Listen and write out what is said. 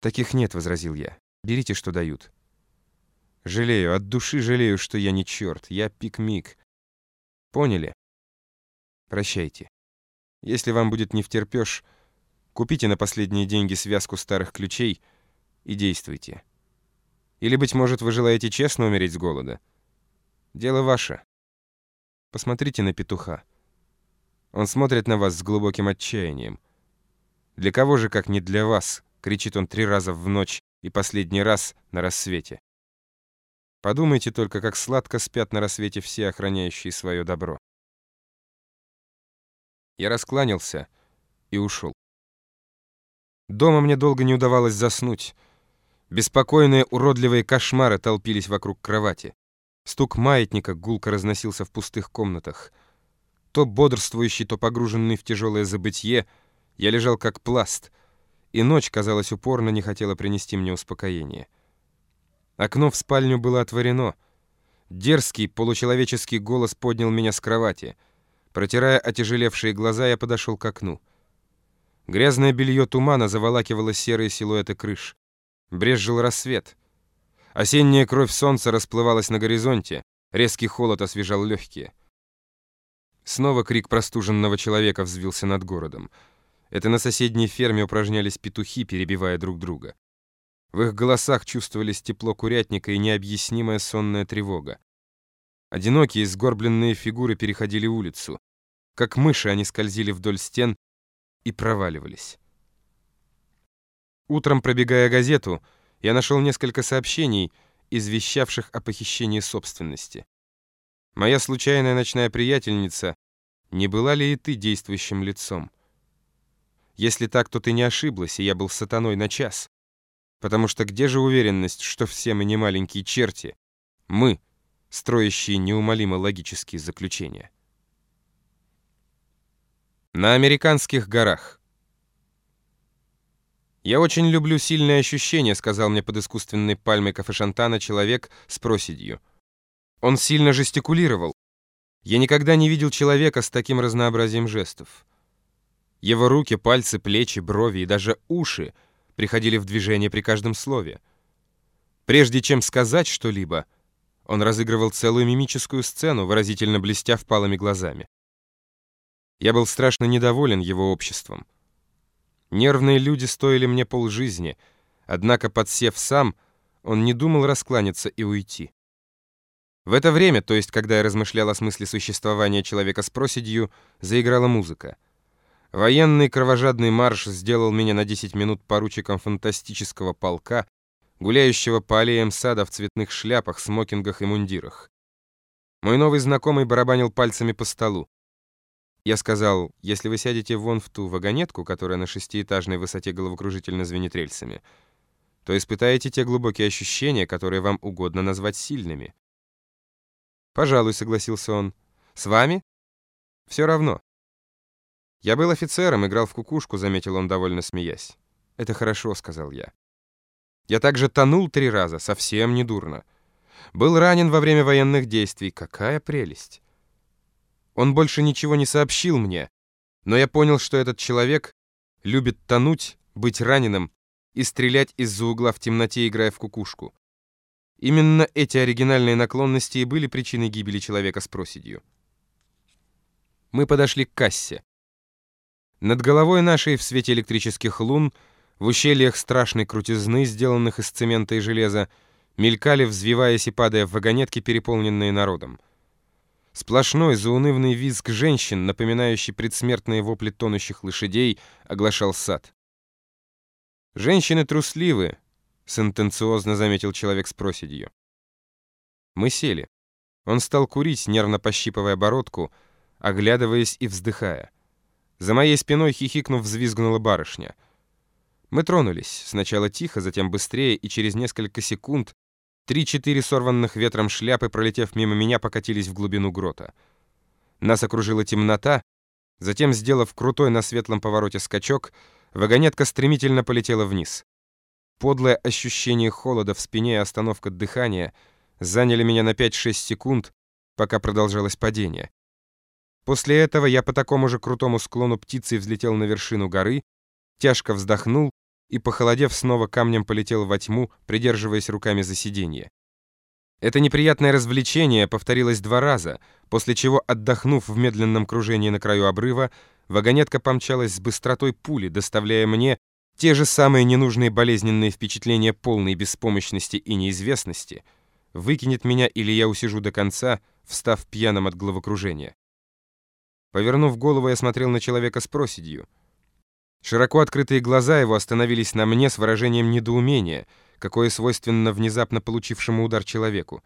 «Таких нет», — возразил я. «Берите, что дают». «Жалею, от души жалею, что я не черт. Я пикмик. Поняли? Прощайте. Если вам будет не втерпёшь, купите на последние деньги связку старых ключей и действуйте. Или, быть может, вы желаете честно умереть с голода? Дело ваше. Посмотрите на петуха. Он смотрит на вас с глубоким отчаянием. Для кого же, как не для вас, кричит он три раза в ночь и последний раз на рассвете. Подумайте только, как сладко спят на рассвете все, охраняющие свое добро. Я раскланялся и ушел. Дома мне долго не удавалось заснуть. Беспокойные уродливые кошмары толпились вокруг кровати. Стук маятника гулко разносился в пустых комнатах. То бодрствующий, то погруженный в тяжелое забытье, я лежал как пласт, и ночь, казалось, упорно не хотела принести мне успокоение. Окно в спальню было отворено. Дерзкий, получеловеческий голос поднял меня с кровати — Протирая отяжелевшие глаза, я подошел к окну. Грязное белье тумана заволакивало серые силуэты крыш. Брезжил рассвет. Осенняя кровь солнца расплывалась на горизонте. Резкий холод освежал легкие. Снова крик простуженного человека взвился над городом. Это на соседней ферме упражнялись петухи, перебивая друг друга. В их голосах чувствовались тепло курятника и необъяснимая сонная тревога. Одинокие сгорбленные фигуры переходили улицу. Как мыши они скользили вдоль стен и проваливались. Утром, пробегая газету, я нашел несколько сообщений, извещавших о похищении собственности. Моя случайная ночная приятельница, не была ли и ты действующим лицом? Если так, то ты не ошиблась, и я был сатаной на час. Потому что где же уверенность, что все мы не маленькие черти? Мы, строящие неумолимо логические заключения. На американских горах. «Я очень люблю сильные ощущения», — сказал мне под искусственной пальмой кафешантана человек с проседью. Он сильно жестикулировал. Я никогда не видел человека с таким разнообразием жестов. Его руки, пальцы, плечи, брови и даже уши приходили в движение при каждом слове. Прежде чем сказать что-либо, он разыгрывал целую мимическую сцену, выразительно блестя впалыми глазами. Я был страшно недоволен его обществом. Нервные люди стоили мне полжизни, однако, подсев сам, он не думал раскланяться и уйти. В это время, то есть когда я размышлял о смысле существования человека с проседью, заиграла музыка. Военный кровожадный марш сделал меня на 10 минут поручиком фантастического полка, гуляющего по аллеям сада в цветных шляпах, смокингах и мундирах. Мой новый знакомый барабанил пальцами по столу. Я сказал, если вы сядете вон в ту вагонетку, которая на шестиэтажной высоте головокружительно звенит рельсами, то испытаете те глубокие ощущения, которые вам угодно назвать сильными. «Пожалуй», — согласился он. «С вами?» «Все равно». «Я был офицером, играл в кукушку», — заметил он, довольно смеясь. «Это хорошо», — сказал я. «Я также тонул три раза, совсем не дурно. Был ранен во время военных действий. Какая прелесть!» Он больше ничего не сообщил мне, но я понял, что этот человек любит тонуть, быть раненым и стрелять из-за угла в темноте, играя в кукушку. Именно эти оригинальные наклонности и были причиной гибели человека с проседью. Мы подошли к кассе. Над головой нашей в свете электрических лун, в ущельях страшной крутизны, сделанных из цемента и железа, мелькали, взвиваясь и падая в вагонетки, переполненные народом. Сплошной заунывный визг женщин, напоминающий предсмертные вопли тонущих лошадей, оглашал сад. «Женщины трусливы», — сентенциозно заметил человек с проседью. Мы сели. Он стал курить, нервно пощипывая бородку, оглядываясь и вздыхая. За моей спиной хихикнув взвизгнула барышня. Мы тронулись, сначала тихо, затем быстрее, и через несколько секунд Три-четыре сорванных ветром шляпы, пролетев мимо меня, покатились в глубину грота. Нас окружила темнота, затем, сделав крутой на светлом повороте скачок, вагонетка стремительно полетела вниз. Подлое ощущение холода в спине и остановка дыхания заняли меня на 5-6 секунд, пока продолжалось падение. После этого я по такому же крутому склону птицей взлетел на вершину горы, тяжко вздохнул и, похолодев, снова камнем полетел во тьму, придерживаясь руками за сиденье. Это неприятное развлечение повторилось два раза, после чего, отдохнув в медленном кружении на краю обрыва, вагонетка помчалась с быстротой пули, доставляя мне те же самые ненужные болезненные впечатления полной беспомощности и неизвестности, выкинет меня или я усижу до конца, встав пьяным от головокружения. Повернув голову, я смотрел на человека с проседью. Широко открытые глаза его остановились на мне с выражением недоумения — какое свойственно внезапно получившему удар человеку.